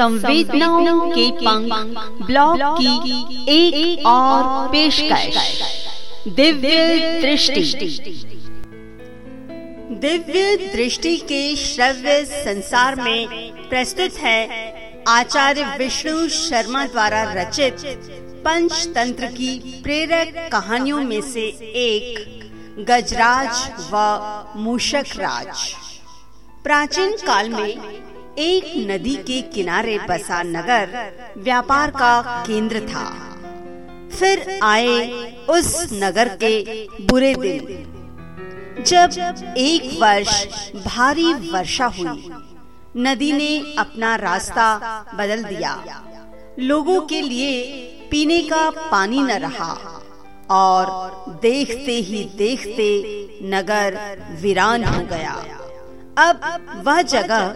संवेदनाओं के पंख ब्लॉग की एक, एक और पेशकश। दिव्य दृष्टि। दिव्य दृष्टि के श्रव्य संसार में प्रस्तुत है आचार्य विष्णु शर्मा द्वारा रचित पंचतंत्र की प्रेरक कहानियों में से एक गजराज व मूषक राज प्राचीन काल में एक नदी के किनारे बसा नगर व्यापार का केंद्र था। फिर आए उस नगर के बुरे दिन। जब एक वर्ष भारी वर्षा हुई, नदी ने अपना रास्ता बदल दिया। लोगों के लिए पीने का पानी न रहा और देखते ही देखते नगर वीरान हो गया। अब वह जगह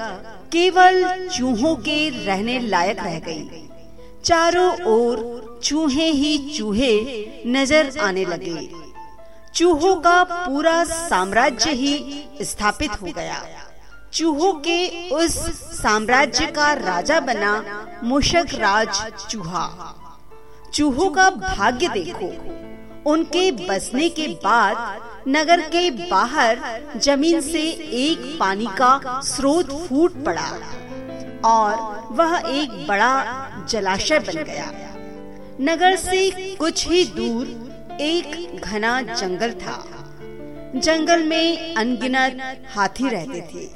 केवल चूहों के रहने लायक रह गई। चारों ओर चूहे ही चूहे नज़र आने लगे। चूहों का पूरा साम्राज्य ही स्थापित हो गया। चूहों के उस साम्राज्य का राजा बना मुशक राज चूहा। चूहों का भाग्य देखो। उनके बसने के बाद नगर के बाहर ज़मीन से एक पानी का स्रोत फूट पड़ा और वह एक बड़ा जलाशय बन गया। नगर से कुछ ही दूर एक घना जंगल था। जंगल में अनगिनत हाथी रहते थे।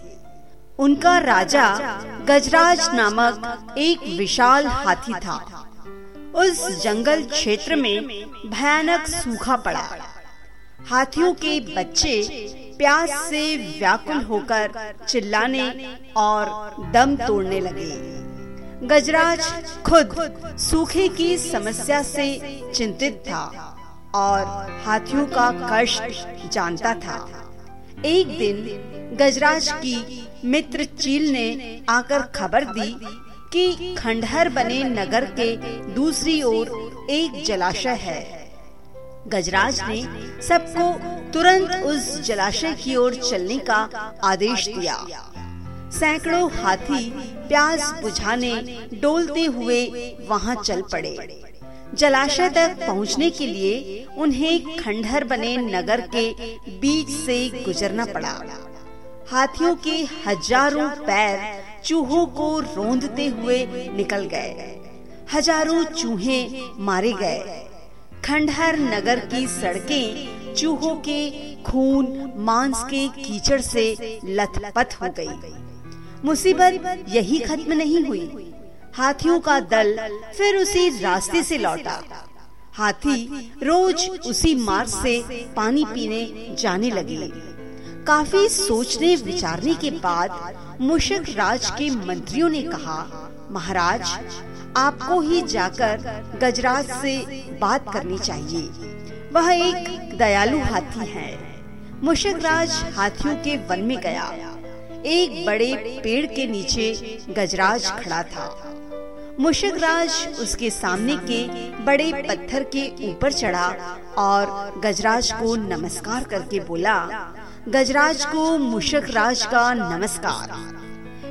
उनका राजा गजराज नामक एक विशाल हाथी था। उस जंगल क्षेत्र में भयानक सूखा पड़ा। हाथियों के बच्चे प्यास से व्याकुल होकर चिल्लाने और दम तोड़ने लगे। गजराज खुद सूखे की समस्या से चिंतित था और हाथियों का कष्ट जानता था। एक दिन गजराज की मित्र चील ने आकर खबर दी कि खंडहर बने नगर के दूसरी ओर एक जलाशय है। गजराज ने सबको तुरंत उस जलाशय की ओर चलने का आदेश दिया। सैकड़ों हाथी प्यास बुझाने, डोलते हुए वहाँ चल पड़े। जलाशय तक पहुँचने के लिए उन्हें खंडहर बने नगर के बीच से गुजरना पड़ा। हाथियों के हज़ारों पैर चूहों को रोंदते हुए निकल गए। हज़ारों चूहे मारे गए। खंडहर नगर की सड़कें चूहों के खून, मांस के कीचड़ से लथपथ हो गई। मुसीबत यही खत्म नहीं हुई। हाथियों का दल फिर उसी रास्ते से लौटा। हाथी रोज उसी मार्ग से पानी पीने जाने लगे। काफ़ी सोचने, विचारने के बाद मुशक राज के मंत्रियों ने कहा, महाराज, आपको ही जाकर गजराज से बात करनी चाहिए। वह एक दयालु हाथी है। मुशक राज हाथियों के वन में गया। एक बड़े पेड़ के नीचे गजराज खड़ा था। मुशक राज उसके सामने के बड़े पत्थर के ऊपर चढ़ा और गजराज को नमस्कार करके बोला गजराज को मुशक राज का नमस्कार।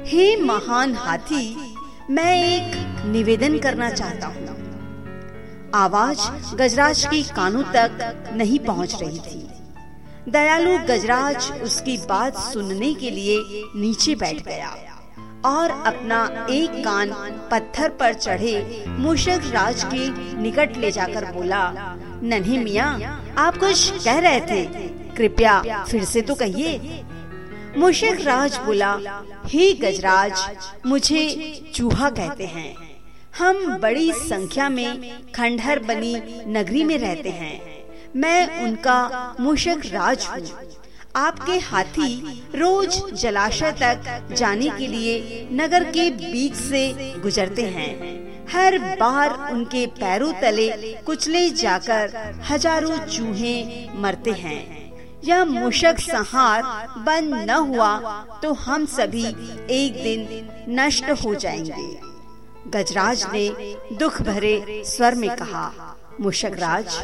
हे महान हाथी, मैं एक निवेदन करना चाहता हूँ। आवाज़ गजराज की कानों तक नहीं पहुँच रही थी। दयालु गजराज उसकी बात सुनने के लिए नीचे बैठ गया और अपना एक कान पत्थर पर चढ़े मुशक राज के निकट ले जाकर बोला, नन्हे मिया, आप कुछ कह रहे थे? कृपया फिर से तो कहिए। मुशक राज बोला, हे गजराज, मुझे चूहा कहते हैं। हम बड़ी संख्या में खंडहर बनी नगरी में रहते हैं। मैं उनका मुशक राज हूँ। आपके हाथी रोज जलाशय तक जाने के लिए नगर के बीच से गुजरते हैं। हर बार उनके पैरों तले कुचले जाकर हज़ारों चूहे मरते हैं। यह मुशक संहार बंद न हुआ तो हम सभी एक दिन नष्ट हो जाएँगे। गजराज ने दुख भरे स्वर में कहा, मुशक राज,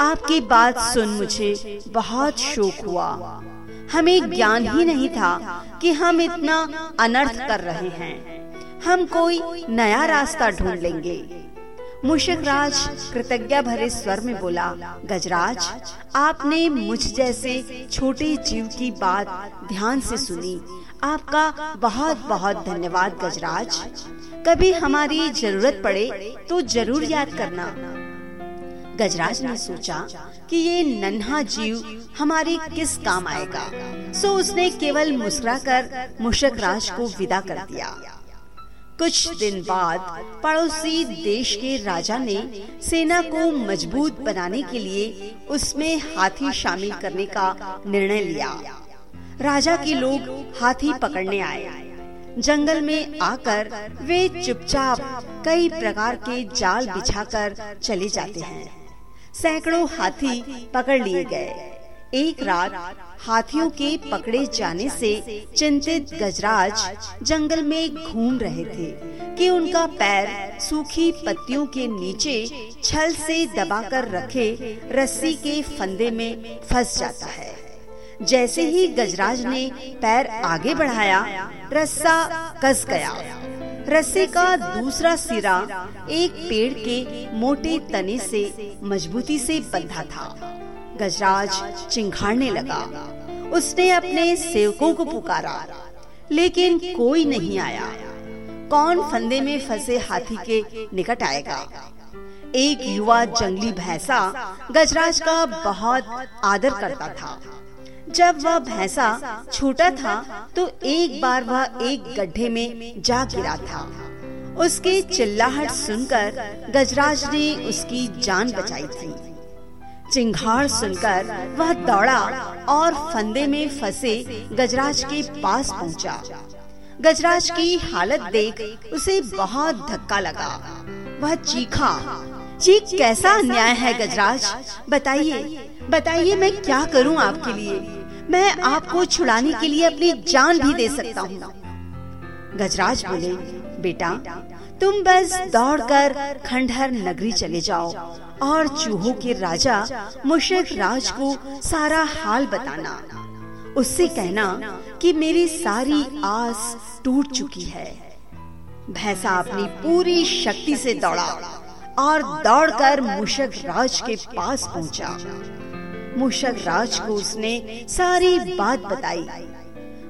आपकी बात सुन मुझे बहुत शोक हुआ। हमें ज्ञान ही नहीं था कि हम इतना अनर्थ कर रहे हैं। हम कोई नया रास्ता ढूंढ लेंगे। मुशक राज कृतज्ञा भरे स्वर में बोला, गजराज, आपने मुझ जैसे छोटे जीव की बात ध्यान से सुनी। आपका बहुत बहुत धन्यवाद, गजराज। कभी हमारी ज़रूरत पड़े तो ज़रूर याद करना। गजराज ने सोचा कि ये नन्हा जीव हमारे किस काम आएगा। सो उसने केवल मुस्कुराकर मुशक राज को विदा कर दिया। कुछ दिन बाद पड़ोसी देश के राजा ने सेना को मज़बूत बनाने के लिए उसमें हाथी शामिल करने का निर्णय लिया। राजा के लोग हाथी पकड़ने आए। जंगल में आकर वे चुपचाप कई प्रकार के जाल बिछाकर चले जाते हैं। सैकड़ों हाथी पकड़ लिए गए। एक रात हाथियों के पकड़े जाने से चिंतित गजराज जंगल में घूम रहे थे कि उनका पैर सूखी पत्तियों के नीचे छल से दबाकर रखे रस्सी के फंदे में फंस जाता है। जैसे ही गजराज ने पैर आगे बढ़ाया, रस्सा कस गया। रस्सी का दूसरा सिरा एक पेड़ के मोटे तने से मजबूती से बंधा था। गजराज चिंघाड़ने लगा। उसने अपने सेवकों को पुकारा, लेकिन कोई नहीं आया। कौन फंदे में फंसे हाथी के निकट आएगा? एक युवा जंगली भैंसा गजराज का बहुत आदर करता था। जब वह भैंसा छोटा था तो एक बार वह एक गड्ढे में जा गिरा था। उसकी चिल्लाहट सुनकर गजराज ने उसकी जान बचाई थी। चिंगाड़ सुनकर वह दौड़ा और फंदे में फंसे गजराज के पास पहुँचा। गजराज की हालत देख उसे बहुत धक्का लगा। वह चीखा, चीख कैसा अन्याय है गजराज? बताइए बताइए मैं क्या करूँ आपके लिए? मैं आपको छुड़ाने के लिए अपनी जान भी दे सकता हूँ। गजराज बोले, बेटा तुम बस दौड़कर खंडहर नगरी चले जाओ और चूहों के राजा मुशक राज को सारा हाल बताना। उससे कहना कि मेरी सारी आस टूट चुकी है। भैंसा अपनी पूरी शक्ति से दौड़ा और दौड़कर मुशक राज के पास पहुँचा। मुशक राज को उसने सारी बात बताई।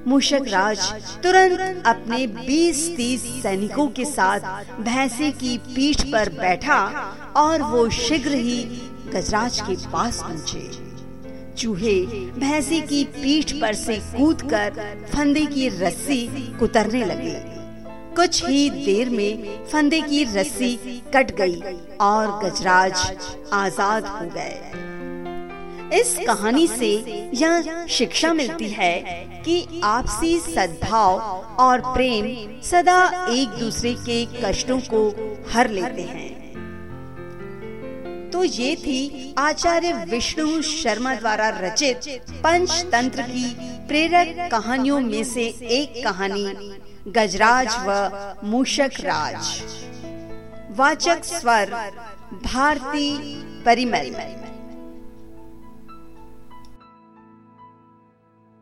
मूषक राज तुरंत अपने 20-30 सैनिकों के साथ भैंसे की पीठ पर बैठा और वो शीघ्र ही गजराज के पास पहुँचे। चूहे भैंसे की पीठ पर से कूदकर फंदे की रस्सी कुतरने लगे। कुछ ही देर में फंदे की रस्सी कट गई और गजराज आज़ाद हो गए। इस कहानी से यह शिक्षा मिलती है कि आपसी सद्भाव और प्रेम सदा एक दूसरे के कष्टों को हर लेते हैं। तो ये थी आचार्य विष्णु शर्मा द्वारा रचित पंचतंत्र की प्रेरक कहानियों में से एक कहानी, गजराज व मूषक राज। वाचक स्वर, भारती परिमल।